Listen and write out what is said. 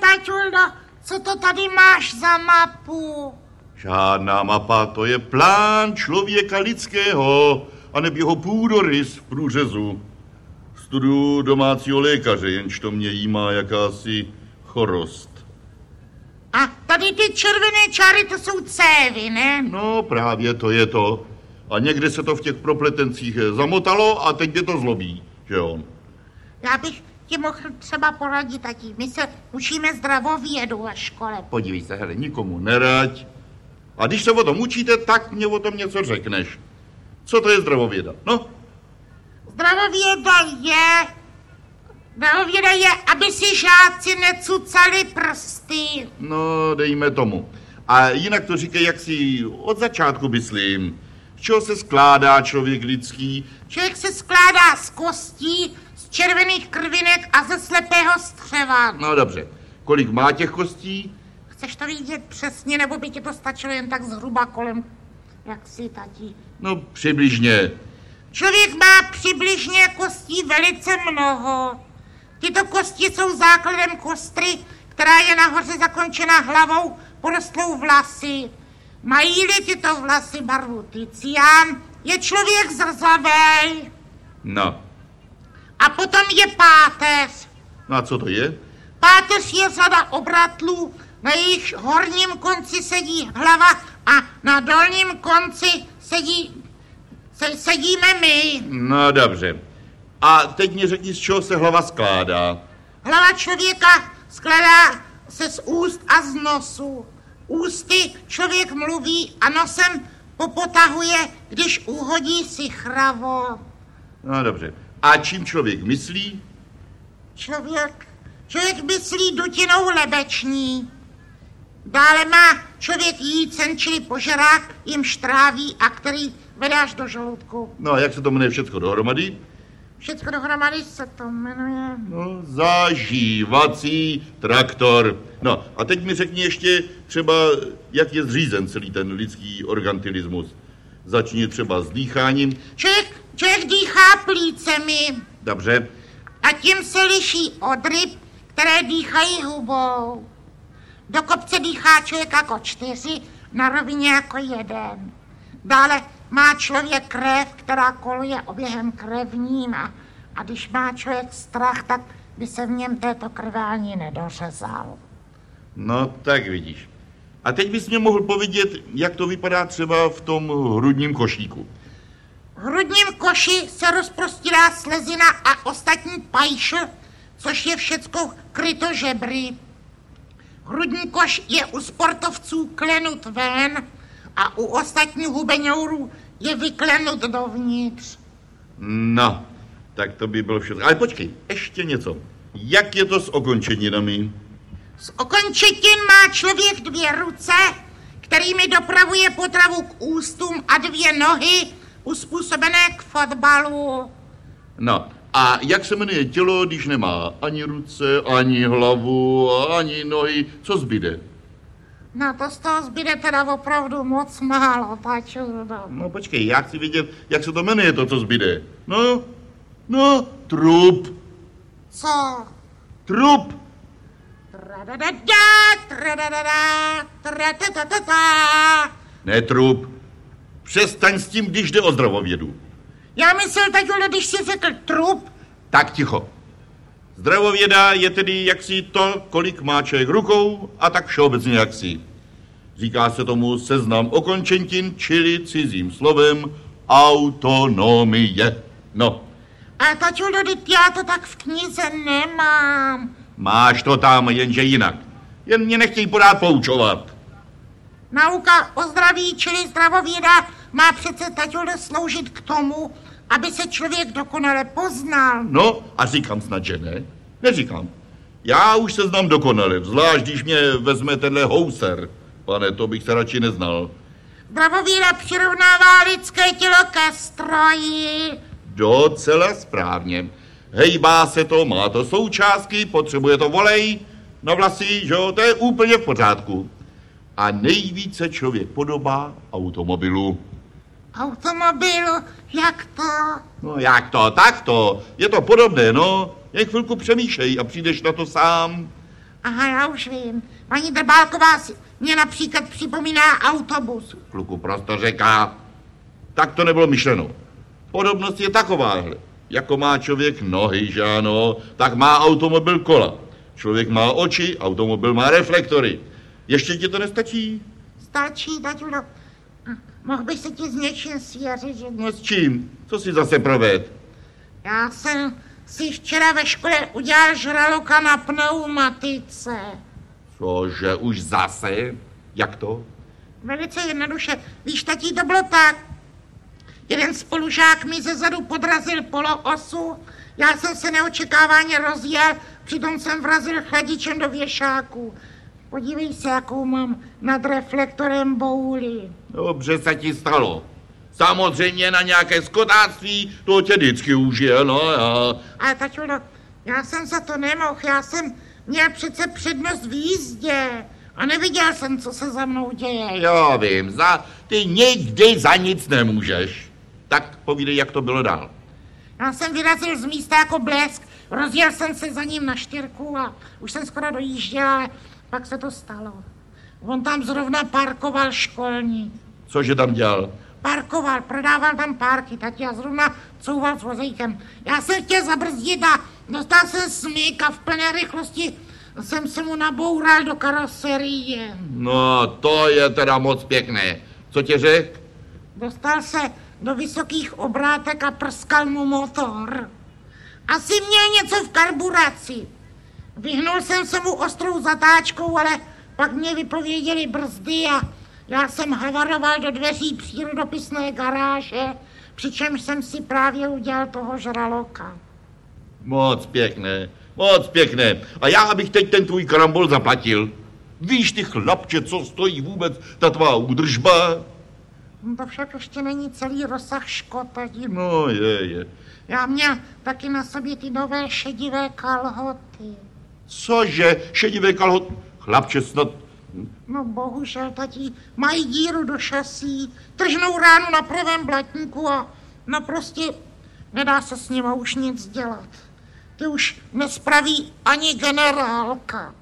taťuldo, co to tady máš za mapu? Žádná mapa, to je plán člověka lidského a neb jeho půdorys v průřezu. Studuju domácího lékaře, jenž to mě jímá jakási chorost. A tady ty červené čáry, to jsou cévy, ne? No právě to je to. A někde se to v těch propletencích zamotalo a teď mě to zlobí, že jo? Já bych ti mohl třeba poradit, tati. My se učíme zdravovědu ve škole. Podívej se, hele, nikomu nerať. A když se o tom učíte, tak mě o tom něco řekneš. Co to je zdravověda? No, Zdravověda je... Zdravověda je, aby si žáci necucali prsty. no, dejme tomu. A jinak to říkej, jak si od začátku myslím. Čeho se skládá člověk lidský? Člověk se skládá z kostí, z červených krvinek a ze slepého střeva. No dobře. Kolik má těch kostí? Chceš to vidět přesně, nebo by ti to stačilo jen tak zhruba kolem, jak si tati? No přibližně. Člověk má přibližně kostí velice mnoho. Tyto kosti jsou základem kostry, která je nahoře zakončena hlavou porostlou vlasy. Mají-li tyto vlasy barvu tycián, je člověk zrzavej. No. A potom je páteř. No a co to je? Páteř je řada obratlů, na jejich horním konci sedí hlava a na dolním konci sedí, se, sedíme my. No dobře. A teď mi řekni, z čeho se hlava skládá. Hlava člověka skládá se z úst a z nosu. Ústy člověk mluví a nosem popotahuje, když uhodí si chravo. No dobře. A čím člověk myslí? Člověk, člověk myslí dutinou lebeční. Dále má člověk jícen, čili požerák, jim štráví a který vede až do žaludku. No a jak se to jmenuje všechno dohromady? Všechno dohromady se to jmenuje. No, zažívací traktor. No a teď mi řekni ještě třeba, jak je zřízen celý ten lidský organtilismus. Začni třeba s dýcháním. Člověk, člověk dýchá plícemi Dobře. a tím se liší od ryb, které dýchají hubou. Do kopce dýchá člověk jako čtyři, na rovině jako jeden. Dále má člověk krev, která koluje oběhem krevním a, a když má člověk strach, tak by se v něm této krve ani nedořezal. No, tak vidíš. A teď bys mě mohl povědět, jak to vypadá třeba v tom hrudním košíku. V hrudním koši se rozprostírá slezina a ostatní pajšl, což je všecko kryto žebry. Hrudní koš je u sportovců klenut ven a u ostatních hubeňourů je vyklenut dovnitř. No, tak to by bylo všechno. Ale počkej, ještě něco. Jak je to s okončeninami? Z okončetin má člověk dvě ruce, kterými dopravuje potravu k ústům a dvě nohy uspůsobené k fotbalu. No, a jak se jmenuje tělo, když nemá ani ruce, ani hlavu, ani nohy? Co zbyde? No to z toho zbyde teda opravdu moc málo, tačudo. No počkej, já chci vědět, jak se to jmenuje, to, co zbyde. No, no, trup, Co? trup. Ne trup. Přestaň s tím, když jde o zdravovědu. Já myslel, taťule, když jsi řekl trup, Tak ticho. Zdravověda je tedy jaksi to, kolik má člověk rukou a tak všeobecně jaksi. Říká se tomu seznam okončentin, čili cizím slovem autonomie. No, a taťule, teď já to tak v knize nemám. máš to tam, jenže jinak. Jen mě nechtěj pořád poučovat. Nauka o zdraví, čili zdravověda, má přece taťule sloužit k tomu, aby se člověk dokonale poznal. No, a říkám snad, že ne? Neříkám. Já už se znám dokonale, zvlášť když mě vezme tenhle houser. Pane, to bych se radši neznal. Zdravověda přirovnává lidské tělo ke stroji. Docela správně. Hejbá se to, má to součástky, potřebuje to volej, na vlasy, že jo, to je úplně v pořádku. A nejvíce člověk podobá automobilu. Automobil, jak to? No jak to, tak to, je to podobné, no. Jen chvilku přemýšlej a přijdeš na to sám. Aha, já už vím. Paní Drbálková si mě například připomíná autobus. Kluku prosto říká, tak to nebylo myšleno. Podobnost je takováhle. Jako má člověk nohy, že ano, tak má automobil kola. Člověk má oči, automobil má reflektory. Ještě ti to nestačí? Stačí, taťulo. Hm, Mohl bych se ti s něčím svěřit, že... No s čím? Co si zase proved? Já jsem si včera ve škole udělal žraloka na pneumatice. Cože, už zase? Jak to? Velice jednoduše. Víš, tatí, to bylo tak. Jeden spolužák mi ze zadu podrazil poloosu, já jsem se neočekáváně rozjel, přitom jsem vrazil chladičem do věšáku. Podívej se, jakou mám nad reflektorem bouli. Dobře se ti stalo. Samozřejmě na nějaké skotáctví to tě vždycky užije, no já. Ale tačulo, já jsem za to nemohl, já jsem měl přece přednost v jízdě a neviděl jsem, co se za mnou děje. Já vím, za, ty nikdy za nic nemůžeš. Tak povídej, jak to bylo dál. Já jsem vyrazil z místa jako blesk, rozjel jsem se za ním na štyrku a už jsem skoro dojížděl, ale pak se to stalo. On tam zrovna parkoval školní. Cože tam dělal? Parkoval, prodával tam párky, tak já zrovna couval s vozejkem. Já jsem chtěl zabrzdit a dostal jsem smyk a v plné rychlosti jsem se mu naboural do karoserie. No, to je teda moc pěkné. Co tě řek? Dostal se do vysokých obrátek a prskal mu motor. Asi měl něco v karburaci. Vyhnul jsem se mu ostrou zatáčkou, ale pak mě vypověděli brzdy a já jsem havaroval do dveří přírodopisné garáže, přičemž jsem si právě udělal toho žraloka. Moc pěkné, moc pěkné. A já bych teď ten tvůj karambol zaplatil. Víš ty chlapče, co stojí vůbec ta tvá údržba? No to však ještě není celý rozsah škod. No je, je. Já měl taky na sobě ty nové šedivé kalhoty. Cože, šedivé kalhot... Chlapče, snad... No bohužel, tatí, mají díru do šasí, tržnou ránu na pravém blatníku a no prostě nedá se s nima už nic dělat. Ty už nespraví ani generálka.